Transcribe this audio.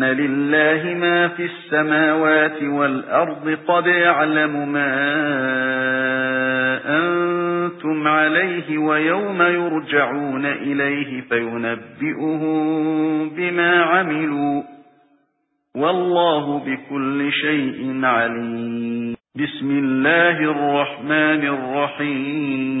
إن لله ما في السماوات والأرض قد يعلم ما أنتم عليه ويوم يرجعون إليه فينبئهم بما عملوا والله بكل شيء عليم. بسم الله الرحمن الرحيم